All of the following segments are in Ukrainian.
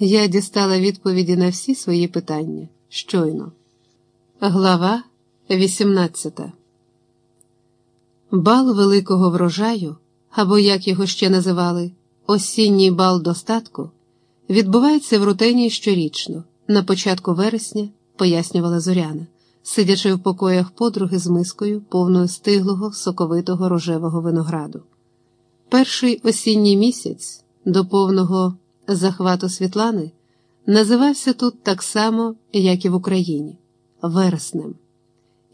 Я дістала відповіді на всі свої питання щойно. Глава 18 Бал великого врожаю, або як його ще називали, осінній бал достатку, відбувається в рутені щорічно, на початку вересня, пояснювала Зоряна, сидячи в покоях подруги з мискою, повною стиглого, соковитого рожевого винограду. Перший осінній місяць до повного захвату Світлани називався тут так само, як і в Україні вереснем.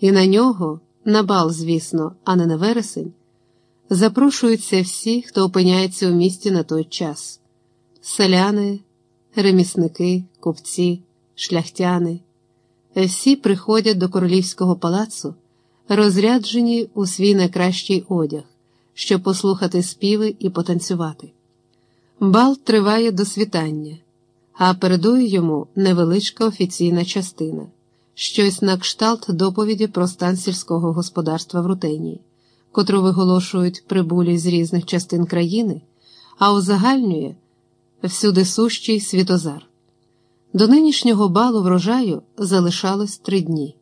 І на нього, на бал, звісно, а не на вересень, запрошуються всі, хто опиняється у місті на той час: селяни, ремісники, купці, шляхтяни. Всі приходять до королівського палацу, розряджені у свій найкращий одяг, щоб послухати співи і потанцювати. Бал триває до світання, а передує йому невеличка офіційна частина, щось на кшталт доповіді про стан сільського господарства в Рутенії, котру виголошують прибулі з різних частин країни, а узагальнює всюди сущий світозар. До нинішнього балу врожаю залишалось три дні.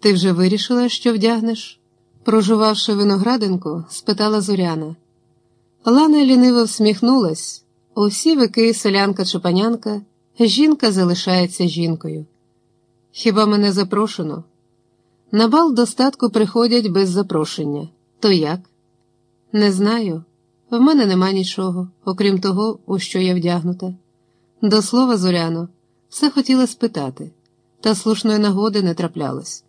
Ти вже вирішила, що вдягнеш? Прожувавши виноградинку, спитала Зоряна. Лана ліниво всміхнулась. У всі вики селянка чи панянка, жінка залишається жінкою. Хіба мене запрошено? На бал достатку приходять без запрошення. То як? Не знаю. В мене нема нічого, окрім того, у що я вдягнута. До слова, Зоряно, все хотіла спитати, та слушної нагоди не траплялось.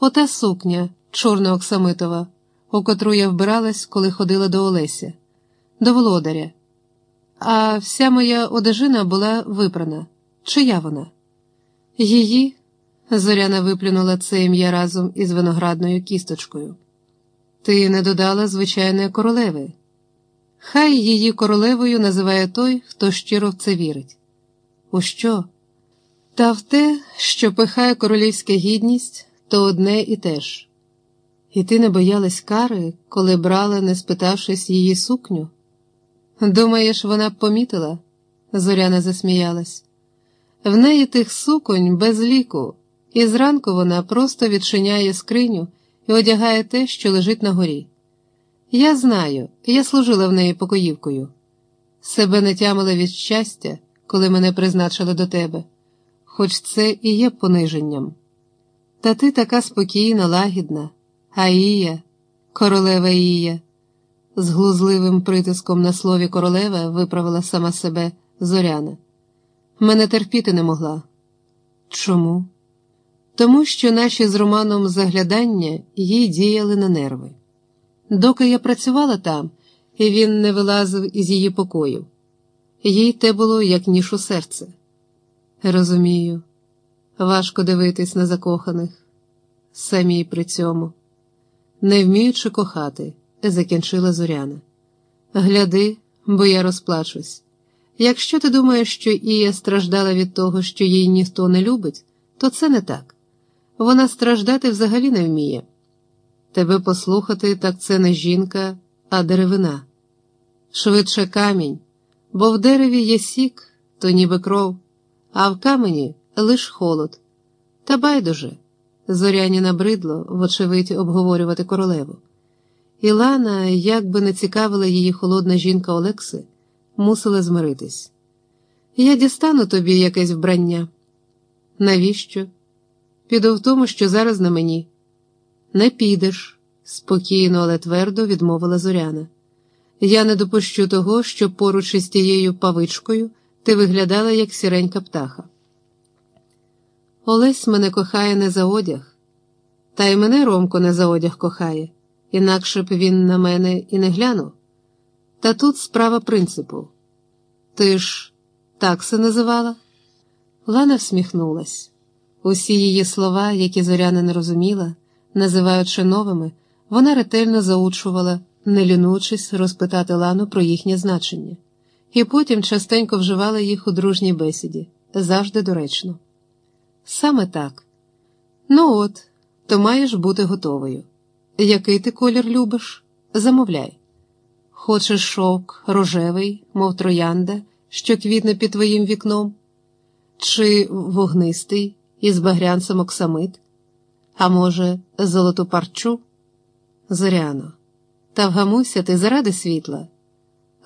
Ота сукня, чорна оксамитова, у котру я вбиралась, коли ходила до Олеся до володаря. А вся моя одежина була випрана. Чия вона? Її, Зоряна виплюнула це ім'я разом із виноградною кісточкою. Ти не додала звичайної королеви. Хай її королевою називає той, хто щиро в це вірить. У що? Та в те, що пихає королівська гідність, то одне і те ж. І ти не боялась кари, коли брала, не спитавшись її сукню? Думаєш, вона б помітила? Зоряна засміялась. В неї тих суконь без ліку, і зранку вона просто відчиняє скриню і одягає те, що лежить на горі. Я знаю, я служила в неї покоївкою. Себе не тямила від щастя, коли мене призначили до тебе, хоч це і є пониженням. Та ти така спокійна, лагідна, а Ія, королева Ія з глузливим притиском на слові королева виправила сама себе зоряна. Мене терпіти не могла. Чому? Тому що наші з Романом заглядання їй діяли на нерви. Доки я працювала там, і він не вилазив із її покою, їй те було як ніж у серце. Розумію, важко дивитись на закоханих, самій при цьому, не вміючи кохати закінчила Зоряна. Гляди, бо я розплачусь. Якщо ти думаєш, що Ія страждала від того, що їй ніхто не любить, то це не так. Вона страждати взагалі не вміє. Тебе послухати, так це не жінка, а деревина. Швидше камінь, бо в дереві є сік, то ніби кров, а в камені лиш холод. Та байдуже, зоряні набридло, вочевидь, обговорювати королеву. Ілана, як би не цікавила її холодна жінка Олекси, мусила змиритись. Я дістану тобі якесь вбрання. Навіщо? Піду в тому, що зараз на мені. Не підеш, спокійно, але твердо відмовила Зоряна. Я не допущу того, що поруч із тією павичкою ти виглядала як сіренька птаха. Олесь мене кохає не за одяг, та й мене Ромко не за одяг кохає інакше б він на мене і не глянув. Та тут справа принципу. Ти ж так се називала? Лана всміхнулась. Усі її слова, які Зоряна не розуміла, називаючи новими, вона ретельно заучувала, не лінучись розпитати Лану про їхнє значення, і потім частенько вживала їх у дружній бесіді, завжди доречно. Саме так. Ну от, то маєш бути готовою. Який ти колір любиш? Замовляй. Хочеш шовк рожевий, мов троянда, що квітне під твоїм вікном, чи вогнистий із багрянцем оксамит, а може, золоту парчу? Зоряно, та вгамуйся ти заради світла.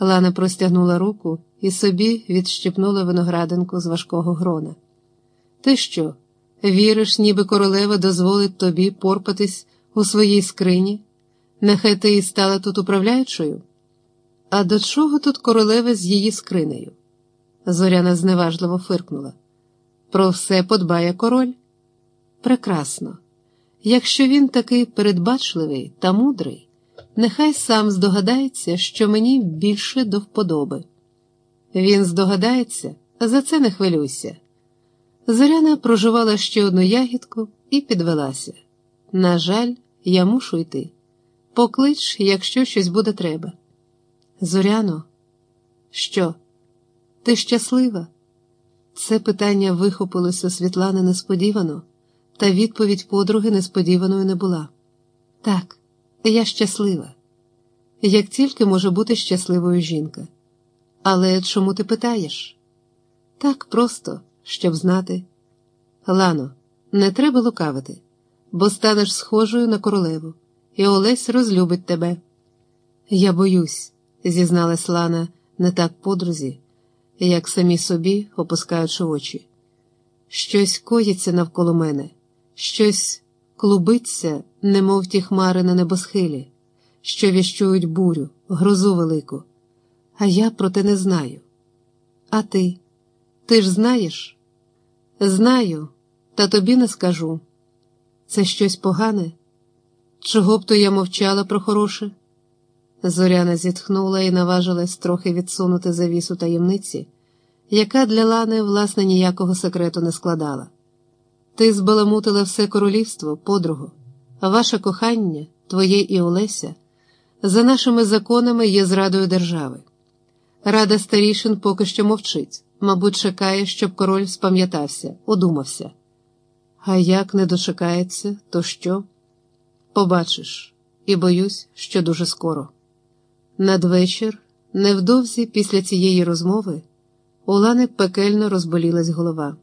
Лана простягнула руку і собі відщипнула виноградинку з важкого грона. Ти що, віриш, ніби королева дозволить тобі порпатись у своїй скрині? Нехай ти стала тут управляючою? А до чого тут королева з її скринею? Зоряна зневажливо фиркнула. Про все подбає король. Прекрасно. Якщо він такий передбачливий та мудрий, нехай сам здогадається, що мені більше до вподоби. Він здогадається, за це не хвилюйся. Зоряна проживала ще одну ягідку і підвелася. На жаль, я мушу йти. Поклич, якщо щось буде треба. Зоряно, що? Ти щаслива? Це питання вихопилося Світлани несподівано, та відповідь подруги несподіваною не була. Так, я щаслива. Як тільки може бути щасливою жінка. Але чому ти питаєш? Так просто, щоб знати. Лано, не треба лукавити, бо станеш схожою на королеву, і Олесь розлюбить тебе. Я боюсь, зізналась Лана не так подрузі, як самі собі, опускаючи очі. Щось коїться навколо мене, щось клубиться, немов ті хмари на небосхилі, що віщують бурю, грозу велику. А я про те не знаю. А ти? Ти ж знаєш? Знаю, та тобі не скажу. Це щось погане? Чого б то я мовчала про хороше? Зоряна зітхнула і наважилась трохи відсунути завісу таємниці, яка для Лани, власне, ніякого секрету не складала. Ти збаламутила все королівство, подругу, ваше кохання, твоє і Олеся, за нашими законами є зрадою держави. Рада старішин поки що мовчить, мабуть, чекає, щоб король спам'ятався, одумався. А як не дочекається, то що? Побачиш, і боюсь, що дуже скоро. Надвечір, невдовзі після цієї розмови, у Лани пекельно розболілась голова.